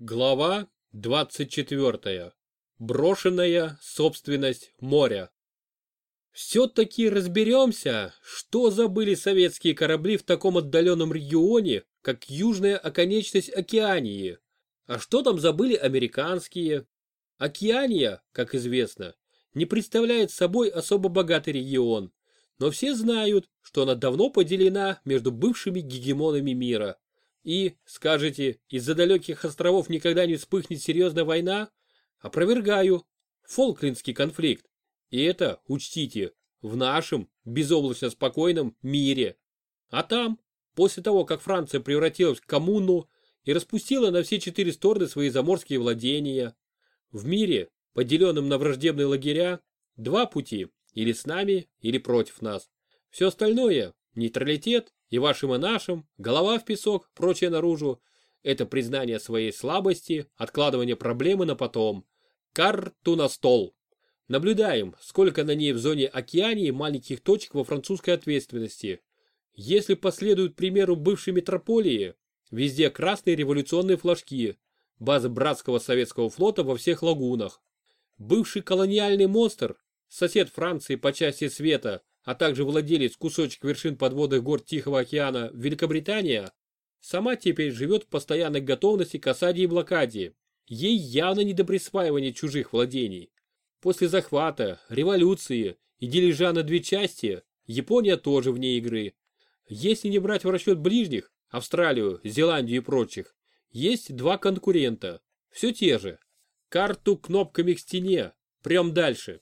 Глава 24. Брошенная собственность моря. Все-таки разберемся, что забыли советские корабли в таком отдаленном регионе, как южная оконечность Океании. А что там забыли американские? Океания, как известно, не представляет собой особо богатый регион, но все знают, что она давно поделена между бывшими гегемонами мира. И, скажете, из-за далеких островов никогда не вспыхнет серьезная война? Опровергаю. Фолклендский конфликт. И это, учтите, в нашем, безоблачно спокойном мире. А там, после того, как Франция превратилась в коммуну и распустила на все четыре стороны свои заморские владения, в мире, поделенном на враждебные лагеря, два пути, или с нами, или против нас. Все остальное, нейтралитет и вашим и нашим, голова в песок, прочее наружу, это признание своей слабости, откладывание проблемы на потом. Карту на стол. Наблюдаем, сколько на ней в зоне океании маленьких точек во французской ответственности. Если последуют примеру бывшей метрополии, везде красные революционные флажки, базы братского советского флота во всех лагунах. Бывший колониальный монстр, сосед Франции по части света, а также владелец кусочек вершин подводных гор Тихого океана Великобритания, сама теперь живет в постоянной готовности к осаде и блокаде. Ей явно не до присваивания чужих владений. После захвата, революции и дележа на две части, Япония тоже вне игры. Если не брать в расчет ближних, Австралию, Зеландию и прочих, есть два конкурента. Все те же. Карту кнопками к стене. Прям дальше.